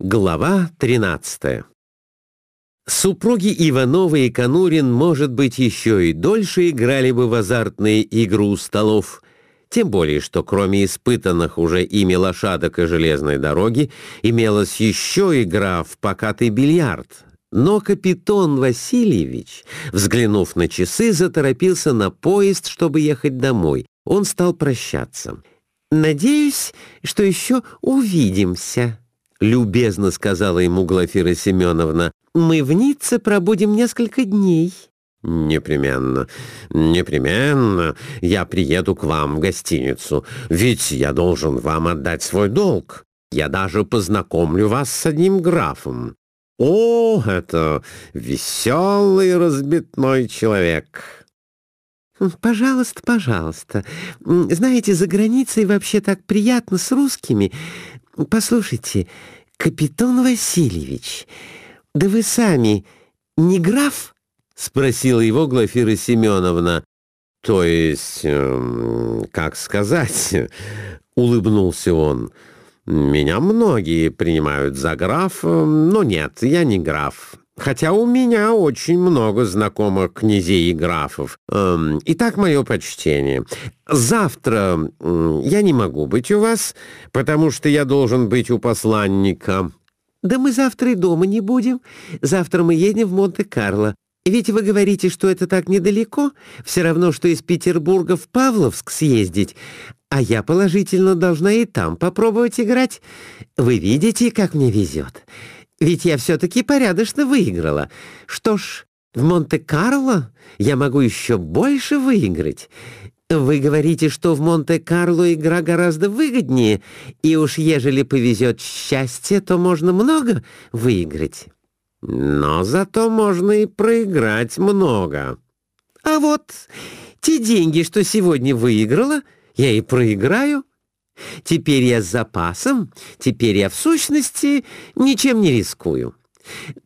Глава 13 Супруги Ивановы и Конурин, может быть, еще и дольше играли бы в азартные игры у столов, тем более, что кроме испытанных уже ими лошадок и железной дороги, имелась еще игра в покатый бильярд. Но капитан Васильевич, взглянув на часы, заторопился на поезд, чтобы ехать домой. Он стал прощаться. «Надеюсь, что еще увидимся», — любезно сказала ему Глафира Семеновна. «Мы в Ницце пробудем несколько дней». «Непременно, непременно я приеду к вам в гостиницу, ведь я должен вам отдать свой долг. Я даже познакомлю вас с одним графом. О, это веселый разбитной человек!» «Пожалуйста, пожалуйста. Знаете, за границей вообще так приятно с русскими. Послушайте, капитан Васильевич, да вы сами не граф?» — спросила его Глафира Семеновна. «То есть, э, как сказать?» — улыбнулся он. «Меня многие принимают за графа, но нет, я не граф. Хотя у меня очень много знакомых князей и графов. Эм, итак, мое почтение. Завтра я не могу быть у вас, потому что я должен быть у посланника». «Да мы завтра и дома не будем. Завтра мы едем в Монте-Карло. Ведь вы говорите, что это так недалеко, все равно, что из Петербурга в Павловск съездить. А я положительно должна и там попробовать играть. Вы видите, как мне везет. Ведь я все-таки порядочно выиграла. Что ж, в Монте-Карло я могу еще больше выиграть. Вы говорите, что в Монте-Карло игра гораздо выгоднее, и уж ежели повезет счастье, то можно много выиграть. Но зато можно и проиграть много. А вот те деньги, что сегодня выиграла, я и проиграю. Теперь я с запасом, теперь я в сущности ничем не рискую.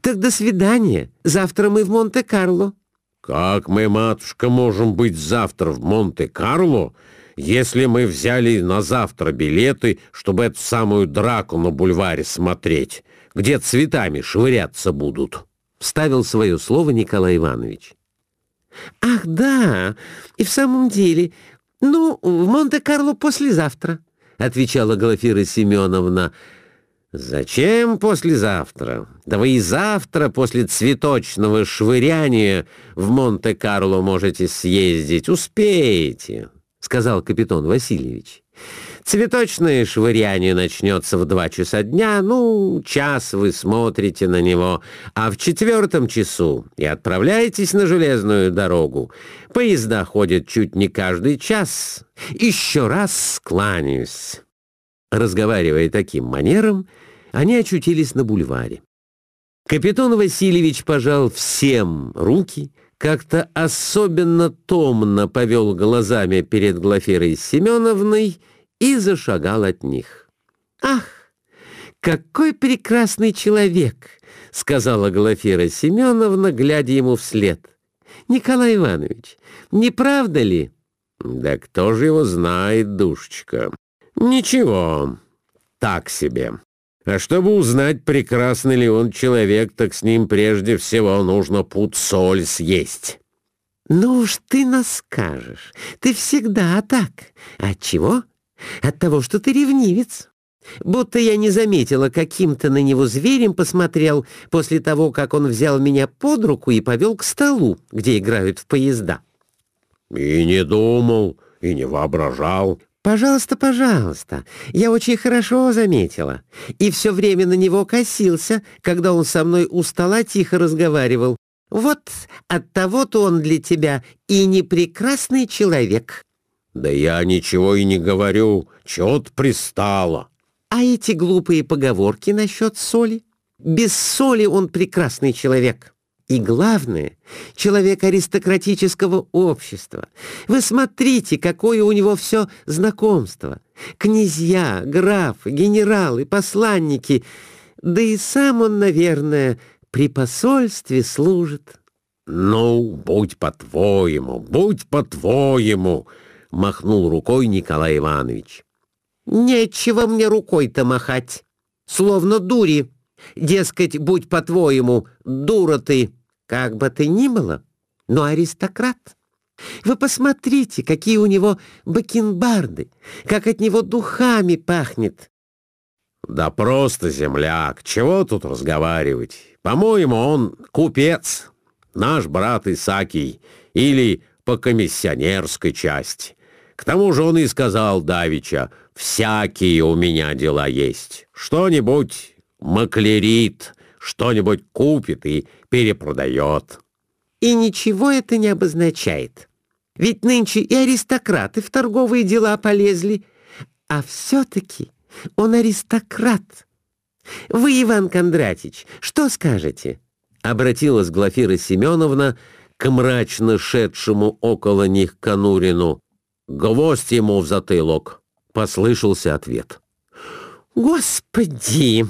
Так до свидания. Завтра мы в Монте-Карло. Как мы, матушка, можем быть завтра в Монте-Карло, если мы взяли на завтра билеты, чтобы эту самую драку на бульваре смотреть, где цветами швыряться будут? Вставил свое слово Николай Иванович. Ах, да, и в самом деле, ну, в Монте-Карло послезавтра. — отвечала Глафира Семеновна. «Зачем послезавтра? Да вы и завтра после цветочного швыряния в Монте-Карло можете съездить, успеете», — сказал капитан Васильевич. Цветочное швыряние начнется в два часа дня, ну, час вы смотрите на него, а в четвертом часу и отправляетесь на железную дорогу. Поезда ходят чуть не каждый час. Еще раз скланяюсь». Разговаривая таким манером, они очутились на бульваре. Капитан Васильевич пожал всем руки, как-то особенно томно повел глазами перед Глафирой Семеновной и зашагал от них. «Ах, какой прекрасный человек!» — сказала Глафира Семеновна, глядя ему вслед. «Николай Иванович, не правда ли?» «Да кто же его знает, душечка? Ничего, так себе. А чтобы узнать, прекрасный ли он человек, так с ним прежде всего нужно пуд-соль съесть». «Ну уж ты нас скажешь. Ты всегда так. Отчего?» От того, что ты ревнивец. Будто я не заметила, каким то на него зверем посмотрел после того, как он взял меня под руку и повел к столу, где играют в поезда. И не думал, и не воображал. Пожалуйста, пожалуйста, я очень хорошо заметила. И все время на него косился, когда он со мной у стола тихо разговаривал. Вот от того-то он для тебя и не прекрасный человек. «Да я ничего и не говорю. Чего ты пристала?» «А эти глупые поговорки насчет соли? Без соли он прекрасный человек». И главное, человек аристократического общества. Вы смотрите, какое у него все знакомство. Князья, графы, генералы, посланники. Да и сам он, наверное, при посольстве служит. «Ну, будь по-твоему, будь по-твоему!» — махнул рукой Николай Иванович. «Нечего мне рукой-то махать, словно дури», Дескать, будь по-твоему, дура ты. Как бы ты ни было, но аристократ. Вы посмотрите, какие у него бакенбарды, как от него духами пахнет. Да просто земляк, чего тут разговаривать? По-моему, он купец, наш брат Исакий, или по комиссионерской части. К тому же он и сказал Давича, всякие у меня дела есть. Что-нибудь маклерит, что-нибудь купит и перепродает. И ничего это не обозначает. Ведь нынче и аристократы в торговые дела полезли. А все-таки он аристократ. Вы, Иван Кондратич, что скажете?» Обратилась Глафира Семеновна к мрачно шедшему около них Конурину. «Гвоздь ему в затылок!» — послышался ответ. «Господи,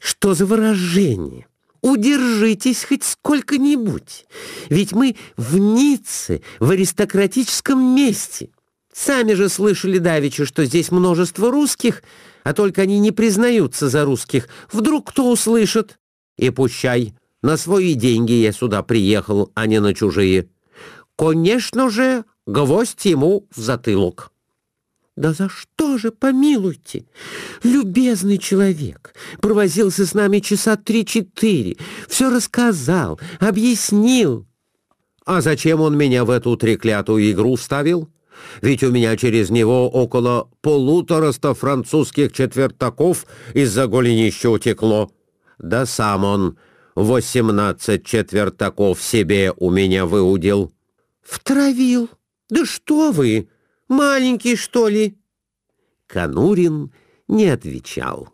что за выражение! Удержитесь хоть сколько-нибудь, ведь мы в Ницце, в аристократическом месте. Сами же слышали давеча, что здесь множество русских, а только они не признаются за русских. Вдруг кто услышит? И пущай, на свои деньги я сюда приехал, а не на чужие. Конечно же, гвоздь ему в затылок». «Да за что же, помилуйте? Любезный человек, провозился с нами часа три-четыре, все рассказал, объяснил». «А зачем он меня в эту треклятую игру ставил? Ведь у меня через него около полутораста французских четвертаков из-за голенища утекло. Да сам он восемнадцать четвертаков себе у меня выудил». «Втравил? Да что вы!» Маленький, что ли?» Конурин не отвечал.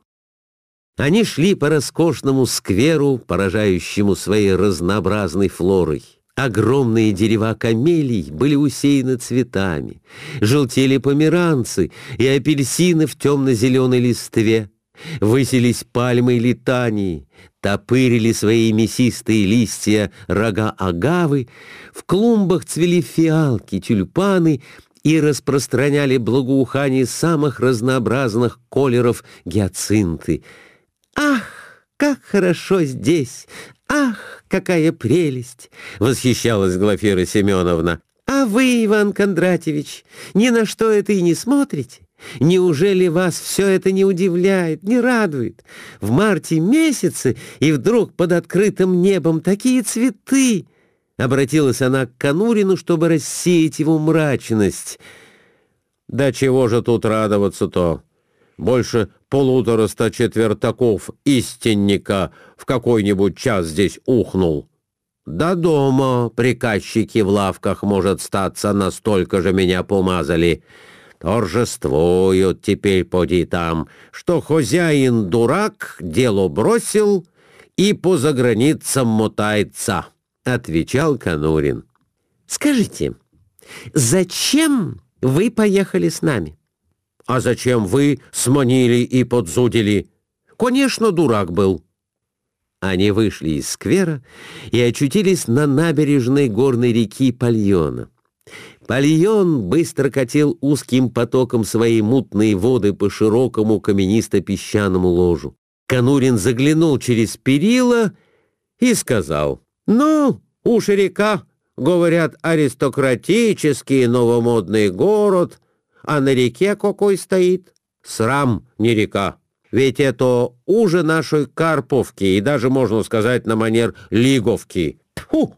Они шли по роскошному скверу, поражающему своей разнообразной флорой. Огромные дерева камелий были усеяны цветами, желтели померанцы и апельсины в темно-зеленой листве. Высились пальмы и летании, топырили свои мясистые листья рога агавы, в клумбах цвели фиалки, тюльпаны и распространяли благоухание самых разнообразных колеров гиацинты. «Ах, как хорошо здесь! Ах, какая прелесть!» — восхищалась Глафира Семеновна. «А вы, Иван Кондратьевич, ни на что это и не смотрите? Неужели вас все это не удивляет, не радует? В марте месяце и вдруг под открытым небом такие цветы!» Обратилась она к Конурину, чтобы рассеять его мрачность. «Да чего же тут радоваться-то? Больше полутораста четвертаков истинника в какой-нибудь час здесь ухнул. Да дома приказчики в лавках, может, статься, настолько же меня помазали. Торжествуют теперь поди там, что хозяин дурак дело бросил и по заграницам мотается» отвечал Конурин. «Скажите, зачем вы поехали с нами?» «А зачем вы сманили и подзудили? Конечно, дурак был». Они вышли из сквера и очутились на набережной горной реки Пальона. Пальон быстро катил узким потоком свои мутные воды по широкому каменисто-песчаному ложу. Конурин заглянул через перила и сказал — ну, уж река, говорят, аристократический новомодный город, а на реке какой стоит? Срам, не река. Ведь это уже нашей Карповки и даже, можно сказать, на манер Лиговки. Тьфу!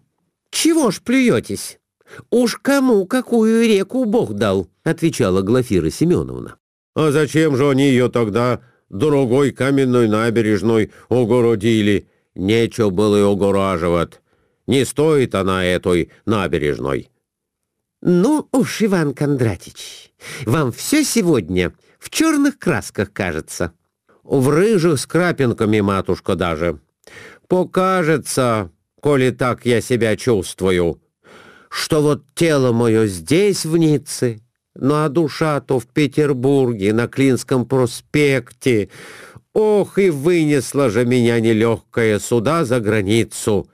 Чего ж плюетесь? Уж кому какую реку Бог дал, отвечала Глафира Семеновна. А зачем же они ее тогда другой каменной набережной огородили? Нечего было и огораживать. Не стоит она этой набережной. Ну уж, Иван Кондратич, вам все сегодня в черных красках кажется. В рыжих с крапинками, матушка, даже. Покажется, коли так я себя чувствую, что вот тело мое здесь, в Ницце, ну а душа-то в Петербурге, на Клинском проспекте. Ох, и вынесла же меня нелегкая суда за границу.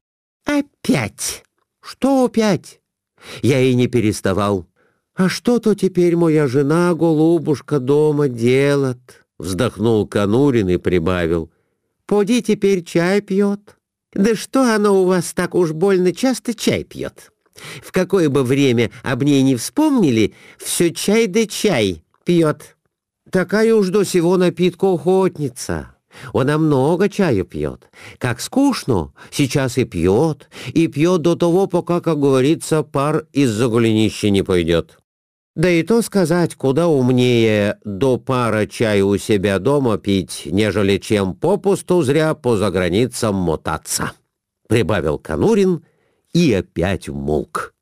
Опять? Что опять? Я и не переставал. А что-то теперь моя жена, голубушка, дома делает? Вздохнул Конурин и прибавил. Поди теперь чай пьет. Да что оно у вас так уж больно часто чай пьет? В какое бы время об ней не вспомнили, все чай да чай пьет. Такая уж до сего напитка охотница. Она много чаю пьет. Как скучно, сейчас и пьет, и пьет до того, пока, как говорится, пар из-за голенища не пойдет. Да и то сказать, куда умнее до пара чаю у себя дома пить, нежели чем попусту зря по заграницам мотаться. Прибавил Конурин и опять умолк.